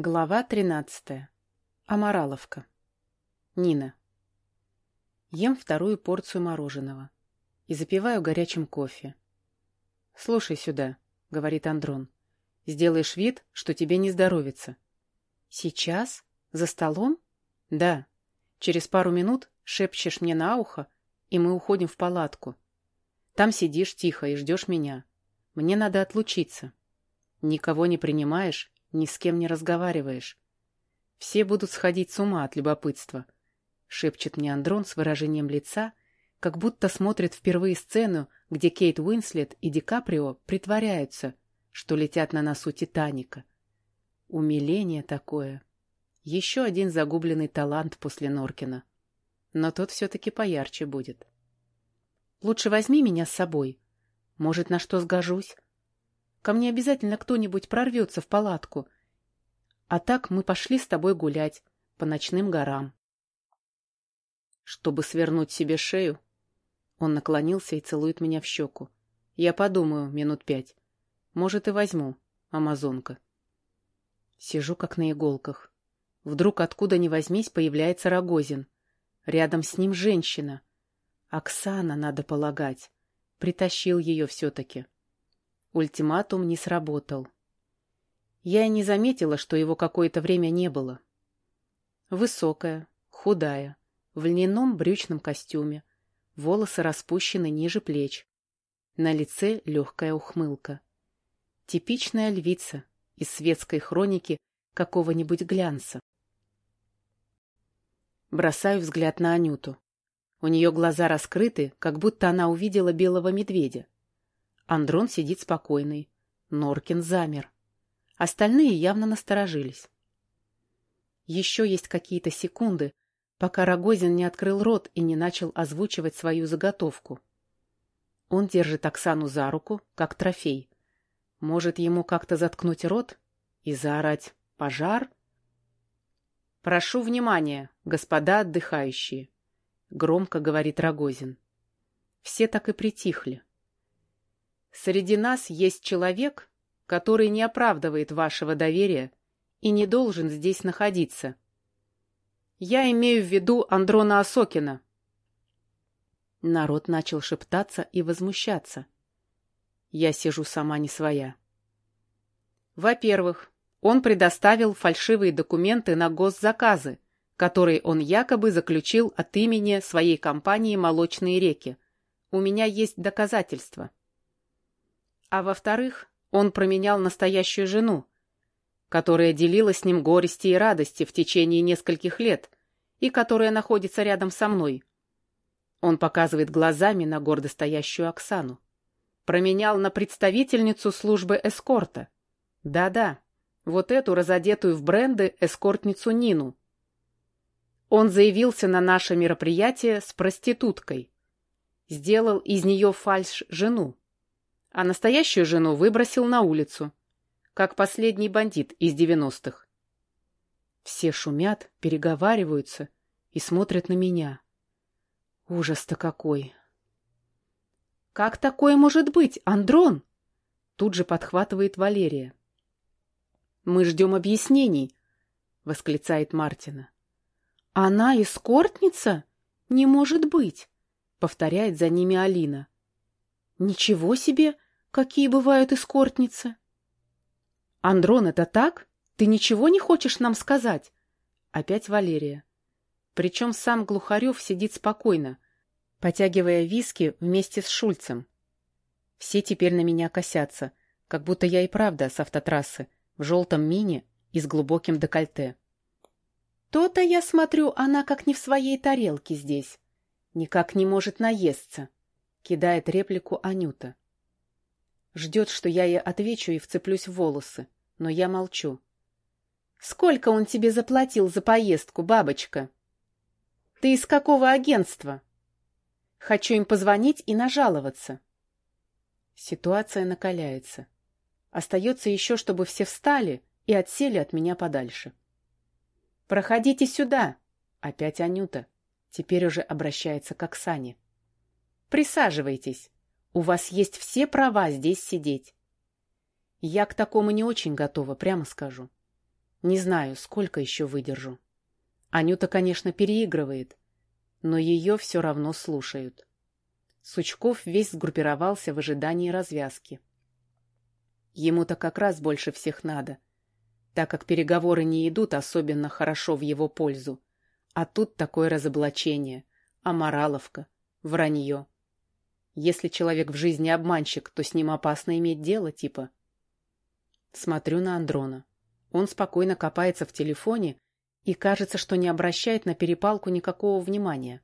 Глава тринадцатая. Амораловка. Нина. Ем вторую порцию мороженого и запиваю горячим кофе. «Слушай сюда», — говорит Андрон. «Сделаешь вид, что тебе не здоровится». «Сейчас? За столом?» «Да. Через пару минут шепчешь мне на ухо, и мы уходим в палатку. Там сидишь тихо и ждешь меня. Мне надо отлучиться. Никого не принимаешь ни с кем не разговариваешь. Все будут сходить с ума от любопытства, — шепчет мне Андрон с выражением лица, как будто смотрит впервые сцену, где Кейт Уинслет и Ди Каприо притворяются, что летят на носу Титаника. Умиление такое. Еще один загубленный талант после Норкина. Но тот все-таки поярче будет. Лучше возьми меня с собой. Может, на что сгожусь? Ко мне обязательно кто-нибудь прорвется в палатку. А так мы пошли с тобой гулять по ночным горам. Чтобы свернуть себе шею, он наклонился и целует меня в щеку. Я подумаю минут пять. Может, и возьму, амазонка. Сижу как на иголках. Вдруг откуда ни возьмись появляется Рогозин. Рядом с ним женщина. Оксана, надо полагать. Притащил ее все-таки. Ультиматум не сработал. Я и не заметила, что его какое-то время не было. Высокая, худая, в льняном брючном костюме, волосы распущены ниже плеч. На лице легкая ухмылка. Типичная львица из светской хроники какого-нибудь глянца. Бросаю взгляд на Анюту. У нее глаза раскрыты, как будто она увидела белого медведя. Андрон сидит спокойный. Норкин замер. Остальные явно насторожились. Еще есть какие-то секунды, пока Рогозин не открыл рот и не начал озвучивать свою заготовку. Он держит Оксану за руку, как трофей. Может, ему как-то заткнуть рот и заорать «Пожар?» «Прошу внимания, господа отдыхающие», — громко говорит Рогозин. Все так и притихли. Среди нас есть человек, который не оправдывает вашего доверия и не должен здесь находиться. Я имею в виду Андрона Осокина. Народ начал шептаться и возмущаться. Я сижу сама не своя. Во-первых, он предоставил фальшивые документы на госзаказы, которые он якобы заключил от имени своей компании «Молочные реки». У меня есть доказательства. А во-вторых, он променял настоящую жену, которая делила с ним горести и радости в течение нескольких лет и которая находится рядом со мной. Он показывает глазами на гордо стоящую Оксану. Променял на представительницу службы эскорта. Да-да, вот эту разодетую в бренды эскортницу Нину. Он заявился на наше мероприятие с проституткой. Сделал из нее фальш-жену а настоящую жену выбросил на улицу, как последний бандит из девяностых. Все шумят, переговариваются и смотрят на меня. Ужас-то какой! «Как такое может быть, Андрон?» Тут же подхватывает Валерия. «Мы ждем объяснений», — восклицает Мартина. «Она эскортница? Не может быть!» — повторяет за ними Алина. «Ничего себе! Какие бывают эскортницы!» «Андрон, это так? Ты ничего не хочешь нам сказать?» Опять Валерия. Причем сам Глухарев сидит спокойно, потягивая виски вместе с Шульцем. Все теперь на меня косятся, как будто я и правда с автотрассы, в желтом мини и с глубоким декольте. То-то, я смотрю, она как не в своей тарелке здесь. Никак не может наесться, — кидает реплику Анюта. Ждет, что я ей отвечу и вцеплюсь в волосы, но я молчу. «Сколько он тебе заплатил за поездку, бабочка?» «Ты из какого агентства?» «Хочу им позвонить и нажаловаться». Ситуация накаляется. Остается еще, чтобы все встали и отсели от меня подальше. «Проходите сюда!» Опять Анюта. Теперь уже обращается к Оксане. «Присаживайтесь. У вас есть все права здесь сидеть. Я к такому не очень готова, прямо скажу. Не знаю, сколько еще выдержу. Анюта, конечно, переигрывает, но ее все равно слушают. Сучков весь сгруппировался в ожидании развязки. Ему-то как раз больше всех надо, так как переговоры не идут особенно хорошо в его пользу. А тут такое разоблачение, амораловка, вранье. Если человек в жизни обманщик, то с ним опасно иметь дело, типа. Смотрю на Андрона. Он спокойно копается в телефоне и кажется, что не обращает на перепалку никакого внимания.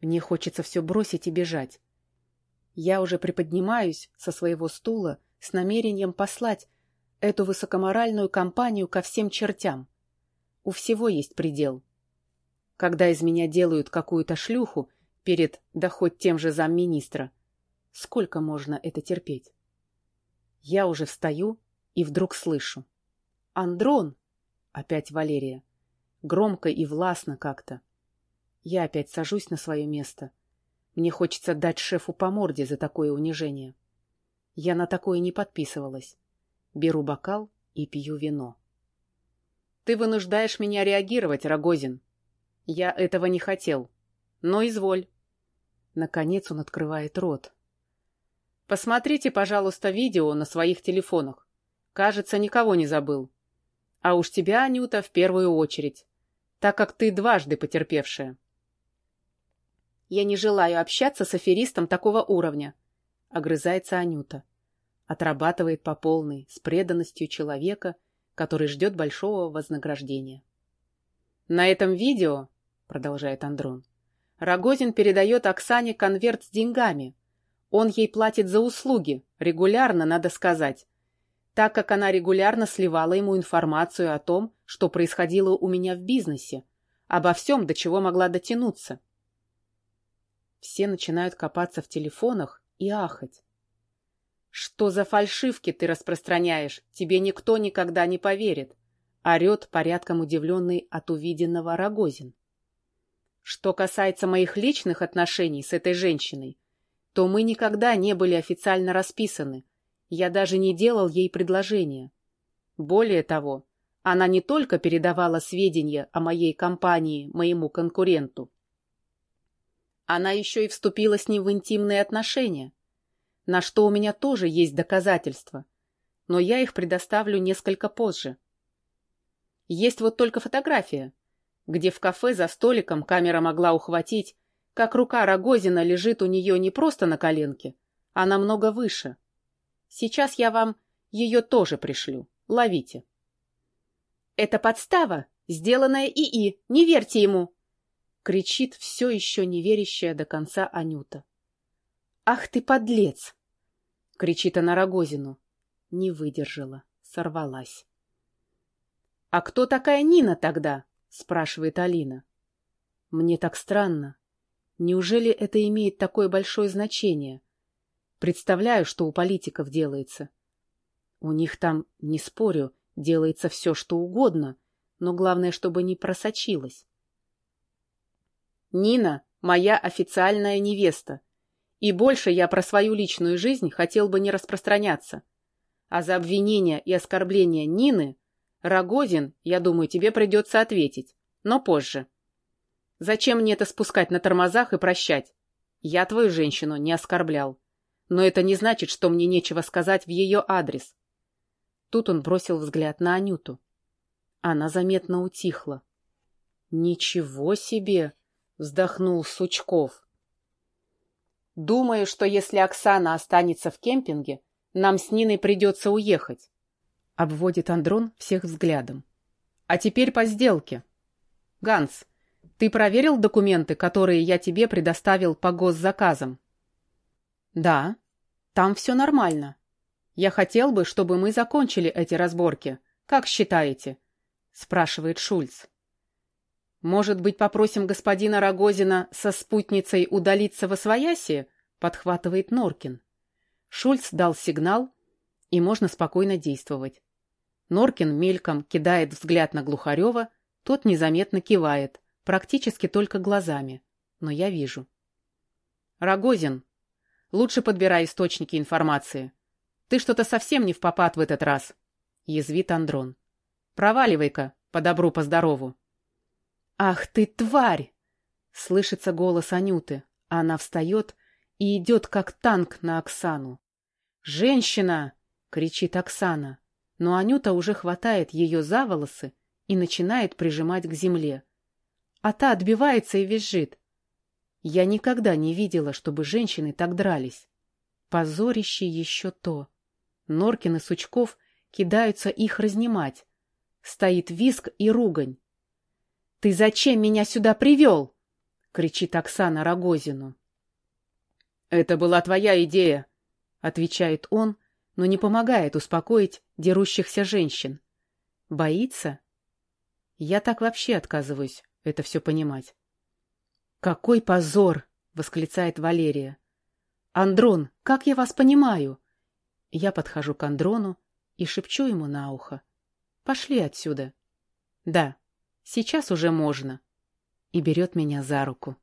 Мне хочется все бросить и бежать. Я уже приподнимаюсь со своего стула с намерением послать эту высокоморальную компанию ко всем чертям. У всего есть предел. Когда из меня делают какую-то шлюху перед, да хоть тем же замминистра, сколько можно это терпеть? Я уже встаю и вдруг слышу. «Андрон!» — опять Валерия. Громко и властно как-то. Я опять сажусь на свое место. Мне хочется дать шефу по морде за такое унижение. Я на такое не подписывалась. Беру бокал и пью вино. Ты вынуждаешь меня реагировать, Рогозин. Я этого не хотел. Но изволь. Наконец он открывает рот. Посмотрите, пожалуйста, видео на своих телефонах. Кажется, никого не забыл. А уж тебя, Анюта, в первую очередь, так как ты дважды потерпевшая. Я не желаю общаться с аферистом такого уровня, — огрызается Анюта. Отрабатывает по полной, с преданностью человека, который ждет большого вознаграждения. На этом видео, — продолжает Андрон, — Рогозин передает Оксане конверт с деньгами. Он ей платит за услуги, регулярно, надо сказать, так как она регулярно сливала ему информацию о том, что происходило у меня в бизнесе, обо всем, до чего могла дотянуться. Все начинают копаться в телефонах и ахать. «Что за фальшивки ты распространяешь? Тебе никто никогда не поверит!» — орет порядком удивленный от увиденного Рогозин. Что касается моих личных отношений с этой женщиной, то мы никогда не были официально расписаны, я даже не делал ей предложения. Более того, она не только передавала сведения о моей компании моему конкуренту, она еще и вступила с ним в интимные отношения, на что у меня тоже есть доказательства, но я их предоставлю несколько позже. Есть вот только фотография, где в кафе за столиком камера могла ухватить, как рука Рогозина лежит у нее не просто на коленке, а намного выше. Сейчас я вам ее тоже пришлю. Ловите. Это подстава, сделанная ИИ. Не верьте ему. Кричит все еще не верящая до конца Анюта. Ах ты подлец! Кричит она Рогозину. Не выдержала, сорвалась. А кто такая Нина тогда? Спрашивает Алина. Мне так странно. Неужели это имеет такое большое значение? Представляю, что у политиков делается. У них там, не спорю, делается все, что угодно, но главное, чтобы не просочилось. Нина — моя официальная невеста, и больше я про свою личную жизнь хотел бы не распространяться. А за обвинения и оскорбления Нины Рогозин, я думаю, тебе придется ответить, но позже. Зачем мне это спускать на тормозах и прощать? Я твою женщину не оскорблял. Но это не значит, что мне нечего сказать в ее адрес. Тут он бросил взгляд на Анюту. Она заметно утихла. «Ничего себе!» — вздохнул Сучков. «Думаю, что если Оксана останется в кемпинге, нам с Ниной придется уехать», — обводит Андрон всех взглядом. «А теперь по сделке. Ганс, ты проверил документы, которые я тебе предоставил по госзаказам?» Да, там все нормально. Я хотел бы, чтобы мы закончили эти разборки. Как считаете? Спрашивает Шульц. Может быть, попросим господина Рогозина со спутницей удалиться во свояси? Подхватывает Норкин. Шульц дал сигнал, и можно спокойно действовать. Норкин мельком кидает взгляд на Глухарева, тот незаметно кивает, практически только глазами, но я вижу. «Рогозин, Лучше подбирай источники информации. Ты что-то совсем не в попад в этот раз. Язвит Андрон. Проваливай-ка, по добру, по здорову. «Ах ты, тварь!» — слышится голос Анюты. Она встает и идет, как танк на Оксану. «Женщина!» — кричит Оксана, но Анюта уже хватает ее за волосы и начинает прижимать к земле. А та отбивается и визжит. Я никогда не видела, чтобы женщины так дрались. Позорище еще то. Норкин и Сучков кидаются их разнимать. Стоит виск и ругань. — Ты зачем меня сюда привел? — кричит Оксана Рогозину. — Это была твоя идея, — отвечает он, но не помогает успокоить дерущихся женщин. Боится? Я так вообще отказываюсь это все понимать. «Какой позор!» — восклицает Валерия. «Андрон, как я вас понимаю?» Я подхожу к Андрону и шепчу ему на ухо. «Пошли отсюда». «Да, сейчас уже можно». И берет меня за руку.